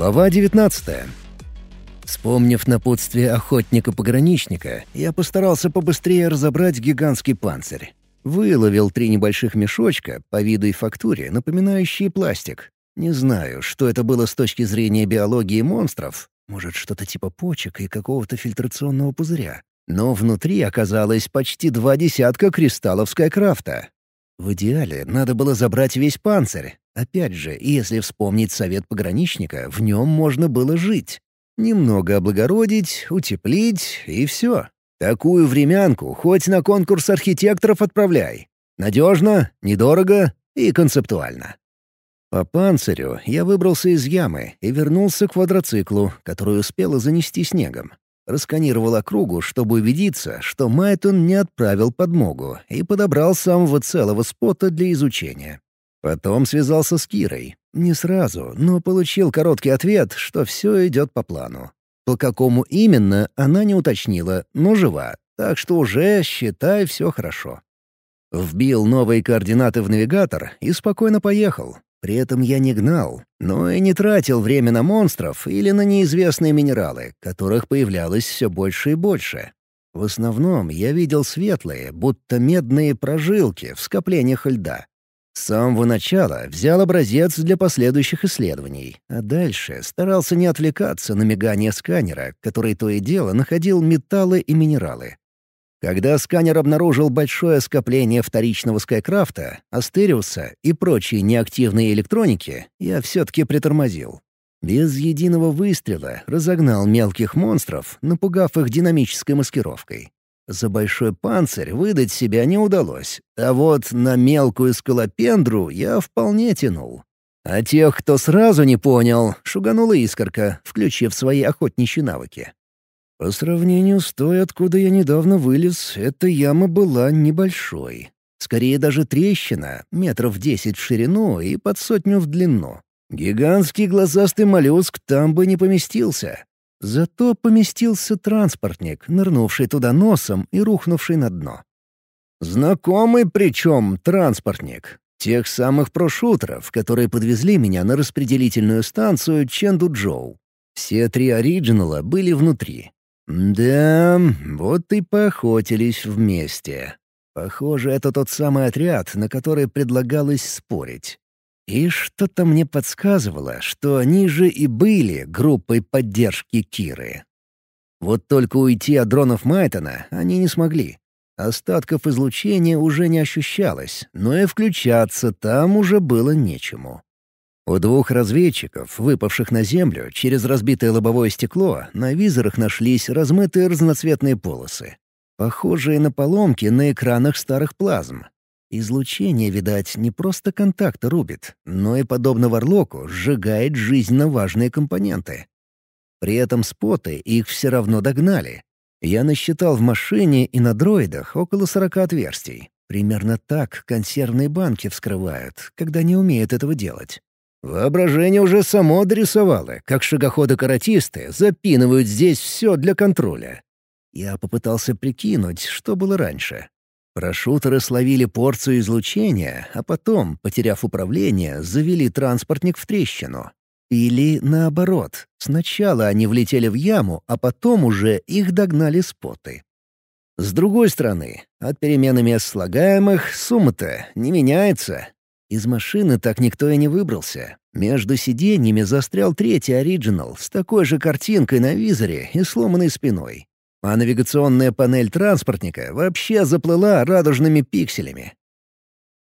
Глава 19 Вспомнив напутствие охотника-пограничника, я постарался побыстрее разобрать гигантский панцирь. Выловил три небольших мешочка, по виду и фактуре, напоминающие пластик. Не знаю, что это было с точки зрения биологии монстров. Может, что-то типа почек и какого-то фильтрационного пузыря. Но внутри оказалось почти два десятка кристаллов Скайкрафта. В идеале надо было забрать весь панцирь. Опять же, если вспомнить совет пограничника, в нем можно было жить. Немного облагородить, утеплить — и все. Такую времянку хоть на конкурс архитекторов отправляй. Надежно, недорого и концептуально. По панцирю я выбрался из ямы и вернулся к квадроциклу, который успела занести снегом. Расканировал округу, чтобы убедиться, что Майтон не отправил подмогу и подобрал самого целого спота для изучения. Потом связался с Кирой. Не сразу, но получил короткий ответ, что все идет по плану. По какому именно, она не уточнила, но жива, так что уже, считай, все хорошо. Вбил новые координаты в навигатор и спокойно поехал. При этом я не гнал, но и не тратил время на монстров или на неизвестные минералы, которых появлялось все больше и больше. В основном я видел светлые, будто медные прожилки в скоплениях льда. С самого начала взял образец для последующих исследований, а дальше старался не отвлекаться на мигание сканера, который то и дело находил металлы и минералы. Когда сканер обнаружил большое скопление вторичного Скайкрафта, Астериуса и прочей неактивной электроники, я все-таки притормозил. Без единого выстрела разогнал мелких монстров, напугав их динамической маскировкой. За большой панцирь выдать себя не удалось, а вот на мелкую скалопендру я вполне тянул. А тех, кто сразу не понял, шуганула искорка, включив свои охотничьи навыки. По сравнению с той, откуда я недавно вылез, эта яма была небольшой. Скорее даже трещина, метров десять в ширину и под сотню в длину. Гигантский глазастый моллюск там бы не поместился. Зато поместился транспортник, нырнувший туда носом и рухнувший на дно. Знакомый причем транспортник. Тех самых прошутеров, которые подвезли меня на распределительную станцию Ченду-Джоу. Все три оригинала были внутри. Да, вот и поохотились вместе. Похоже, это тот самый отряд, на который предлагалось спорить. И что-то мне подсказывало, что они же и были группой поддержки Киры. Вот только уйти от дронов Майтона они не смогли. Остатков излучения уже не ощущалось, но и включаться там уже было нечему. У двух разведчиков, выпавших на землю через разбитое лобовое стекло, на визорах нашлись размытые разноцветные полосы, похожие на поломки на экранах старых плазм. Излучение, видать, не просто контакты рубит, но и, подобно Варлоку, сжигает жизненно важные компоненты. При этом споты их все равно догнали. Я насчитал в машине и на дроидах около сорока отверстий. Примерно так консервные банки вскрывают, когда не умеют этого делать. Воображение уже само дорисовало, как шагоходы-каратисты запинывают здесь все для контроля. Я попытался прикинуть, что было раньше. Парашютеры словили порцию излучения, а потом, потеряв управление, завели транспортник в трещину. Или наоборот, сначала они влетели в яму, а потом уже их догнали споты. С другой стороны, от перемены мест слагаемых сумма-то не меняется. Из машины так никто и не выбрался. Между сиденьями застрял третий оригинал с такой же картинкой на визоре и сломанной спиной а навигационная панель транспортника вообще заплыла радужными пикселями.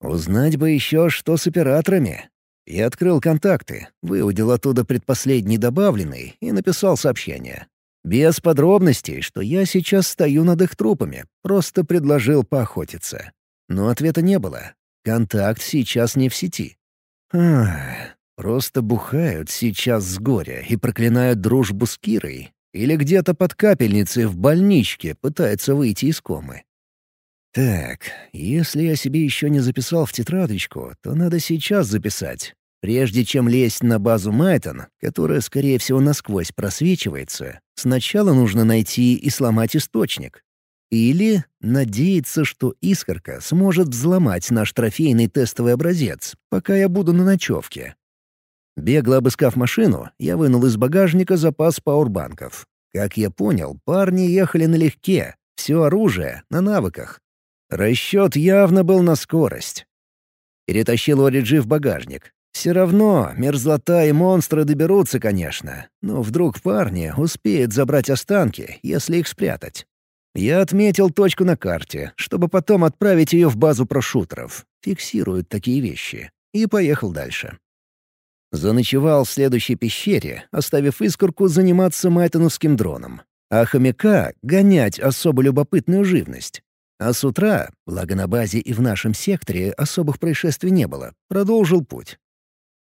Узнать бы еще, что с операторами. Я открыл контакты, выудил оттуда предпоследний добавленный и написал сообщение. Без подробностей, что я сейчас стою над их трупами, просто предложил поохотиться. Но ответа не было. Контакт сейчас не в сети. Ах, просто бухают сейчас с горя и проклинают дружбу с Кирой, или где-то под капельницей в больничке пытается выйти из комы. Так, если я себе еще не записал в тетрадочку, то надо сейчас записать. Прежде чем лезть на базу Майтон, которая, скорее всего, насквозь просвечивается, сначала нужно найти и сломать источник. Или надеяться, что искорка сможет взломать наш трофейный тестовый образец, пока я буду на ночевке. Бегло обыскав машину, я вынул из багажника запас пауэрбанков. Как я понял, парни ехали налегке, все оружие на навыках. Расчет явно был на скорость. Перетащил Ориджи в багажник. Все равно мерзлота и монстры доберутся, конечно, но вдруг парни успеют забрать останки, если их спрятать. Я отметил точку на карте, чтобы потом отправить ее в базу прошутеров. Фиксируют такие вещи. И поехал дальше. Заночевал в следующей пещере, оставив искорку заниматься майтоновским дроном. А хомяка — гонять особо любопытную живность. А с утра, благо на базе и в нашем секторе особых происшествий не было, продолжил путь.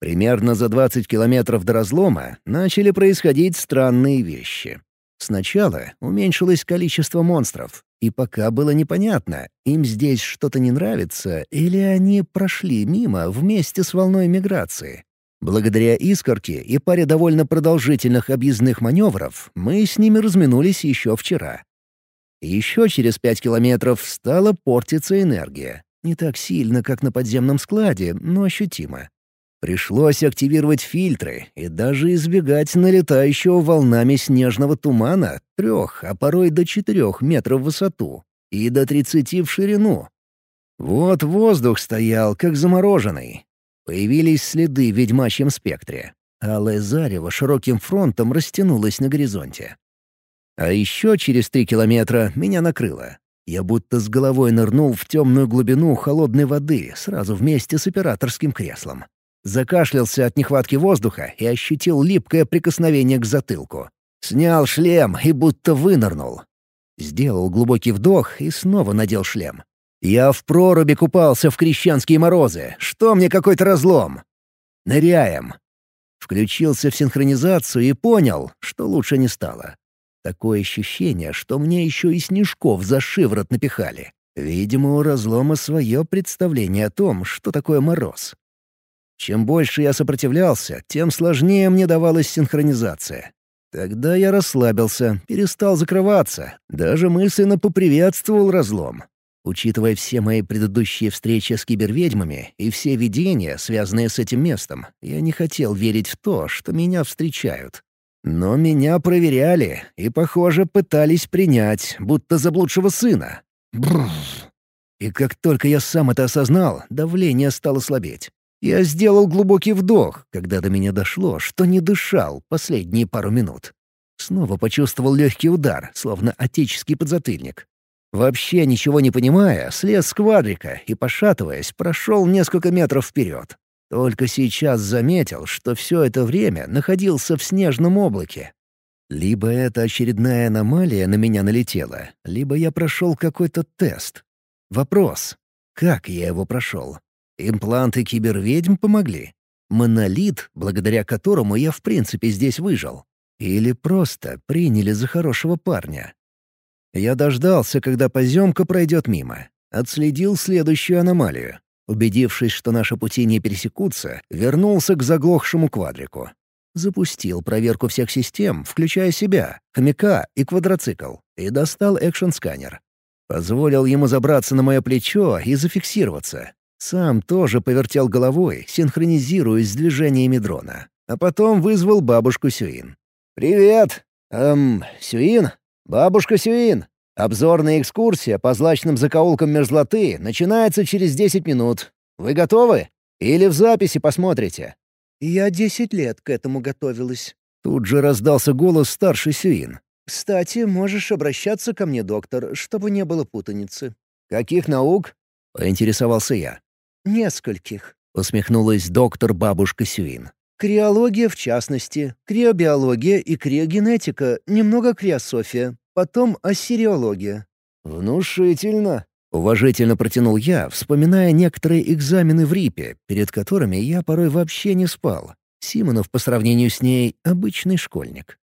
Примерно за 20 километров до разлома начали происходить странные вещи. Сначала уменьшилось количество монстров, и пока было непонятно, им здесь что-то не нравится или они прошли мимо вместе с волной миграции. Благодаря искорке и паре довольно продолжительных объездных маневров мы с ними разминулись еще вчера. Еще через пять километров стала портиться энергия. Не так сильно, как на подземном складе, но ощутимо. Пришлось активировать фильтры и даже избегать налетающего волнами снежного тумана трех, а порой до четырех метров в высоту и до тридцати в ширину. Вот воздух стоял, как замороженный. Появились следы в ведьмачьем спектре. Алое зарево широким фронтом растянулось на горизонте. А еще через три километра меня накрыло. Я будто с головой нырнул в темную глубину холодной воды сразу вместе с операторским креслом. Закашлялся от нехватки воздуха и ощутил липкое прикосновение к затылку. Снял шлем и будто вынырнул. Сделал глубокий вдох и снова надел шлем. Я в проруби купался в крещенские морозы. Что мне какой-то разлом? Ныряем. Включился в синхронизацию и понял, что лучше не стало. Такое ощущение, что мне еще и снежков за шиворот напихали. Видимо, у разлома свое представление о том, что такое мороз. Чем больше я сопротивлялся, тем сложнее мне давалась синхронизация. Тогда я расслабился, перестал закрываться, даже мысленно поприветствовал разлом. Учитывая все мои предыдущие встречи с киберведьмами и все видения, связанные с этим местом, я не хотел верить в то, что меня встречают. Но меня проверяли и, похоже, пытались принять, будто заблудшего сына. Бррр. И как только я сам это осознал, давление стало слабеть. Я сделал глубокий вдох, когда до меня дошло, что не дышал последние пару минут. Снова почувствовал легкий удар, словно отеческий подзатыльник. Вообще ничего не понимая, слез с квадрика и, пошатываясь, прошел несколько метров вперед. Только сейчас заметил, что все это время находился в снежном облаке. Либо это очередная аномалия на меня налетела, либо я прошел какой-то тест. Вопрос — как я его прошел? Импланты киберведьм помогли. Монолит, благодаря которому я в принципе здесь выжил. Или просто приняли за хорошего парня. Я дождался, когда поземка пройдет мимо. Отследил следующую аномалию. Убедившись, что наши пути не пересекутся, вернулся к заглохшему квадрику. Запустил проверку всех систем, включая себя, хомяка и квадроцикл, и достал экшн-сканер. Позволил ему забраться на мое плечо и зафиксироваться. Сам тоже повертел головой, синхронизируясь с движениями дрона. А потом вызвал бабушку Сюин. «Привет! Эм, Сюин? Бабушка Сюин! Обзорная экскурсия по злачным закоулкам мерзлоты начинается через десять минут. Вы готовы? Или в записи посмотрите?» «Я десять лет к этому готовилась». Тут же раздался голос старшей Сюин. «Кстати, можешь обращаться ко мне, доктор, чтобы не было путаницы». «Каких наук?» — поинтересовался я. «Нескольких», — усмехнулась доктор-бабушка Сюин. «Криология в частности, криобиология и криогенетика, немного криософия, потом ассириология». «Внушительно», — уважительно протянул я, вспоминая некоторые экзамены в РИПе, перед которыми я порой вообще не спал. Симонов по сравнению с ней — обычный школьник.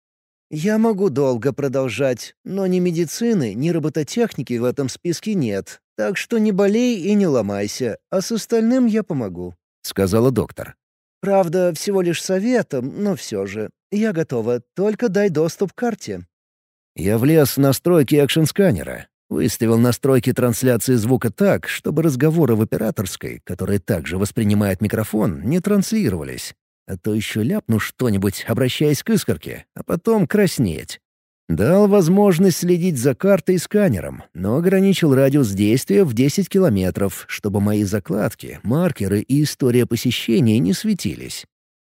«Я могу долго продолжать, но ни медицины, ни робототехники в этом списке нет, так что не болей и не ломайся, а с остальным я помогу», — сказала доктор. «Правда, всего лишь советом, но все же. Я готова, только дай доступ к карте». Я влез в настройки экшн-сканера, выставил настройки трансляции звука так, чтобы разговоры в операторской, которые также воспринимает микрофон, не транслировались. а то еще ляпну что-нибудь, обращаясь к искорке, а потом краснеть. Дал возможность следить за картой и сканером, но ограничил радиус действия в 10 километров, чтобы мои закладки, маркеры и история посещения не светились.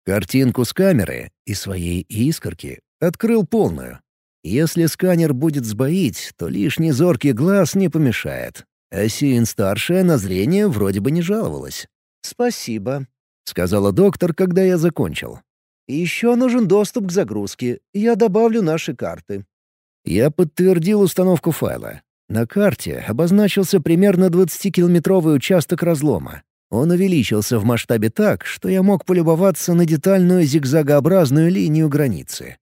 Картинку с камеры и своей искорки открыл полную. Если сканер будет сбоить, то лишний зоркий глаз не помешает. А Сиин-старшая на зрение вроде бы не жаловалась. «Спасибо», — сказала доктор, когда я закончил. Еще нужен доступ к загрузке. Я добавлю наши карты». Я подтвердил установку файла. На карте обозначился примерно 20-километровый участок разлома. Он увеличился в масштабе так, что я мог полюбоваться на детальную зигзагообразную линию границы.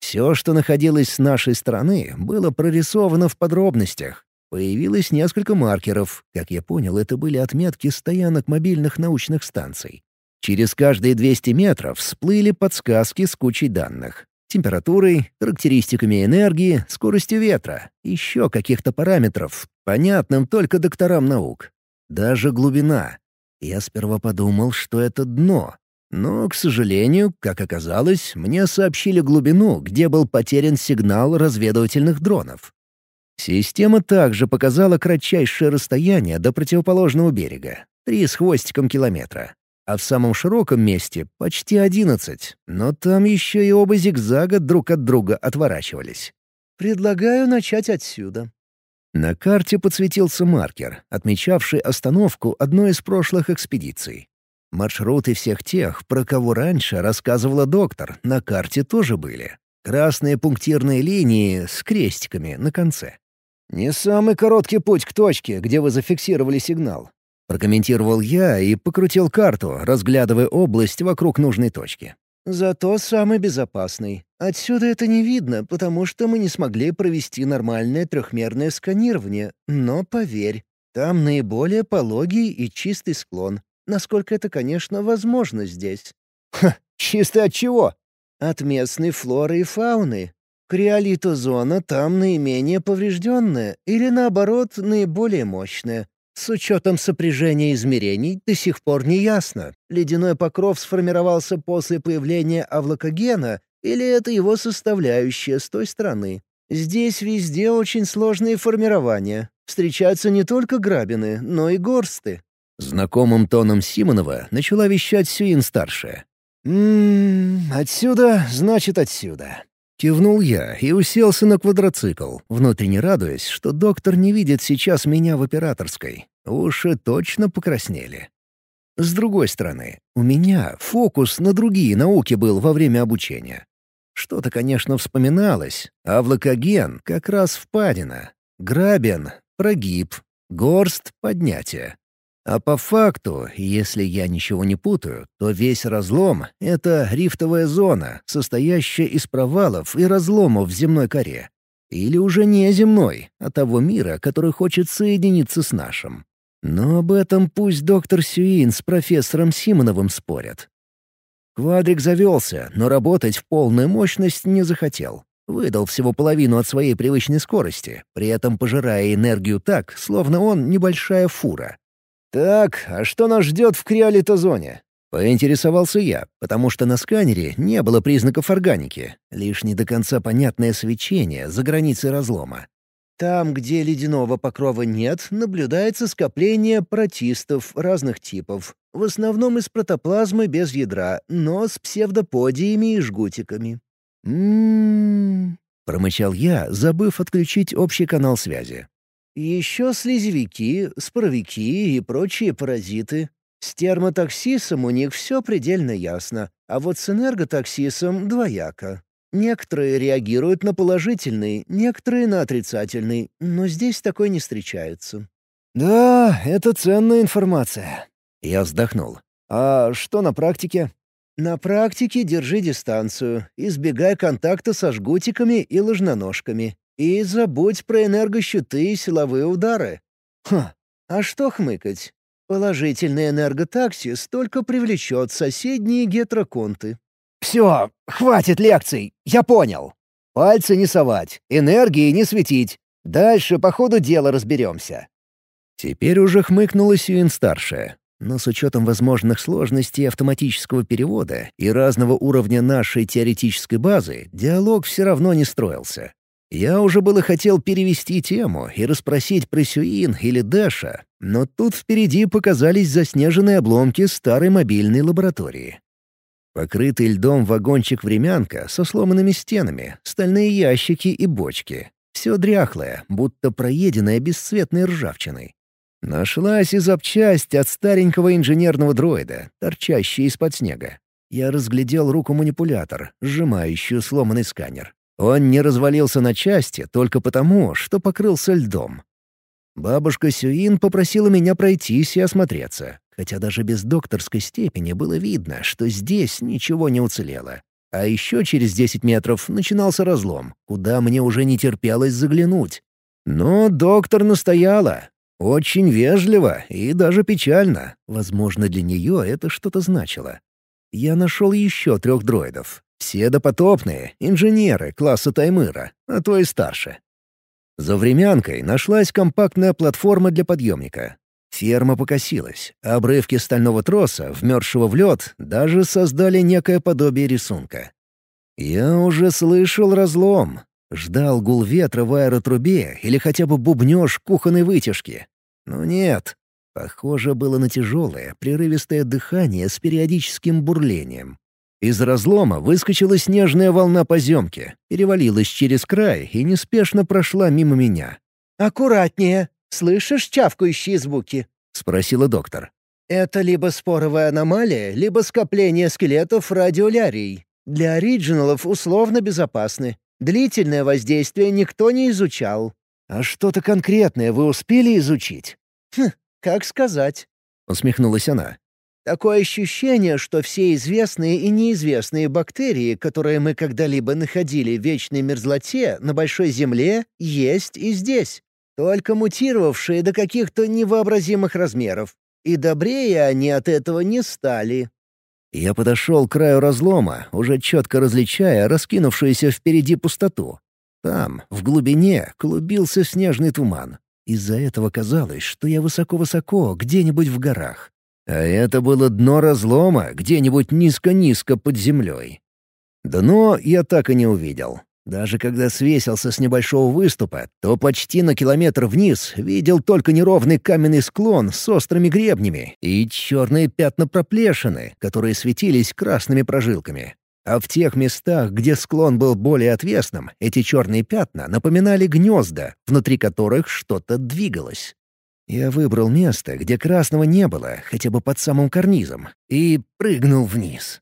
Все, что находилось с нашей стороны, было прорисовано в подробностях. Появилось несколько маркеров. Как я понял, это были отметки стоянок мобильных научных станций. Через каждые 200 метров всплыли подсказки с кучей данных. Температурой, характеристиками энергии, скоростью ветра, еще каких-то параметров, понятным только докторам наук. Даже глубина. Я сперва подумал, что это дно. Но, к сожалению, как оказалось, мне сообщили глубину, где был потерян сигнал разведывательных дронов. Система также показала кратчайшее расстояние до противоположного берега — три с хвостиком километра а в самом широком месте — почти одиннадцать, но там еще и оба зигзага друг от друга отворачивались. «Предлагаю начать отсюда». На карте подсветился маркер, отмечавший остановку одной из прошлых экспедиций. Маршруты всех тех, про кого раньше рассказывала доктор, на карте тоже были. Красные пунктирные линии с крестиками на конце. «Не самый короткий путь к точке, где вы зафиксировали сигнал», Прокомментировал я и покрутил карту, разглядывая область вокруг нужной точки. «Зато самый безопасный. Отсюда это не видно, потому что мы не смогли провести нормальное трехмерное сканирование. Но поверь, там наиболее пологий и чистый склон. Насколько это, конечно, возможно здесь». «Ха, чистый от чего?» «От местной флоры и фауны. Криолитозона там наименее поврежденная или, наоборот, наиболее мощная. С учетом сопряжения измерений до сих пор не ясно, ледяной покров сформировался после появления авлокогена или это его составляющая с той стороны. Здесь везде очень сложные формирования. Встречаются не только грабины, но и горсты. Знакомым тоном Симонова начала вещать Сюин-старшая. «Ммм, отсюда, значит, отсюда. Кивнул я и уселся на квадроцикл, внутренне радуясь, что доктор не видит сейчас меня в операторской. Уши точно покраснели. С другой стороны, у меня фокус на другие науки был во время обучения. Что-то, конечно, вспоминалось. Авлокоген — как раз впадина. Грабен — прогиб. Горст — поднятие. А по факту, если я ничего не путаю, то весь разлом — это рифтовая зона, состоящая из провалов и разломов в земной коре. Или уже не земной, а того мира, который хочет соединиться с нашим. Но об этом пусть доктор Сюин с профессором Симоновым спорят. Квадрик завелся, но работать в полную мощность не захотел. Выдал всего половину от своей привычной скорости, при этом пожирая энергию так, словно он небольшая фура. «Так, а что нас ждет в криолитозоне?» Поинтересовался я, потому что на сканере не было признаков органики, лишь не до конца понятное свечение за границей разлома. Там, где ледяного покрова нет, наблюдается скопление протистов разных типов, в основном из протоплазмы без ядра, но с псевдоподиями и жгутиками. «М-м-м», промычал я, забыв отключить общий канал связи. Еще слизевики, споровики и прочие паразиты. С термотоксисом у них все предельно ясно, а вот с энерготоксисом двояко. Некоторые реагируют на положительный, некоторые на отрицательный, но здесь такой не встречается. «Да, это ценная информация». Я вздохнул. «А что на практике?» «На практике держи дистанцию, избегай контакта со жгутиками и ложноножками. И забудь про энергощиты и силовые удары. Ха, а что хмыкать? Положительный энерготаксис только привлечет соседние гетероконты. «Все, хватит лекций, я понял. Пальцы не совать, энергии не светить. Дальше по ходу дела разберемся». Теперь уже хмыкнула Сюин-старшая. Но с учетом возможных сложностей автоматического перевода и разного уровня нашей теоретической базы, диалог все равно не строился. Я уже было хотел перевести тему и расспросить про Сюин или Дэша, но тут впереди показались заснеженные обломки старой мобильной лаборатории. Покрытый льдом вагончик-времянка со сломанными стенами, стальные ящики и бочки. Все дряхлое, будто проеденное бесцветной ржавчиной. Нашлась и запчасть от старенького инженерного дроида, торчащая из-под снега. Я разглядел руку-манипулятор, сжимающую сломанный сканер. Он не развалился на части только потому, что покрылся льдом. Бабушка Сюин попросила меня пройтись и осмотреться, хотя даже без докторской степени было видно, что здесь ничего не уцелело. А еще через 10 метров начинался разлом, куда мне уже не терпелось заглянуть. Но доктор настояла. Очень вежливо и даже печально. Возможно, для нее это что-то значило. Я нашел еще трех дроидов. Все допотопные, инженеры класса Таймыра, а то и старше. За времянкой нашлась компактная платформа для подъемника. Ферма покосилась, а обрывки стального троса, вмерзшего в лед, даже создали некое подобие рисунка. Я уже слышал разлом. Ждал гул ветра в аэротрубе или хотя бы бубнёж кухонной вытяжки. Но нет. Похоже было на тяжелое, прерывистое дыхание с периодическим бурлением. Из разлома выскочила снежная волна поземки, перевалилась через край и неспешно прошла мимо меня. «Аккуратнее! Слышишь чавкающие звуки?» — спросила доктор. «Это либо споровая аномалия, либо скопление скелетов радиолярий. Для оригиналов условно безопасны. Длительное воздействие никто не изучал». «А что-то конкретное вы успели изучить?» «Хм, как сказать?» — усмехнулась она. Такое ощущение, что все известные и неизвестные бактерии, которые мы когда-либо находили в вечной мерзлоте на Большой Земле, есть и здесь. Только мутировавшие до каких-то невообразимых размеров. И добрее они от этого не стали. Я подошел к краю разлома, уже четко различая раскинувшуюся впереди пустоту. Там, в глубине, клубился снежный туман. Из-за этого казалось, что я высоко-высоко, где-нибудь в горах. А это было дно разлома, где-нибудь низко-низко под землей. Дно я так и не увидел. Даже когда свесился с небольшого выступа, то почти на километр вниз видел только неровный каменный склон с острыми гребнями и черные пятна проплешины, которые светились красными прожилками. А в тех местах, где склон был более отвесным, эти черные пятна напоминали гнезда, внутри которых что-то двигалось. Я выбрал место, где красного не было, хотя бы под самым карнизом, и прыгнул вниз.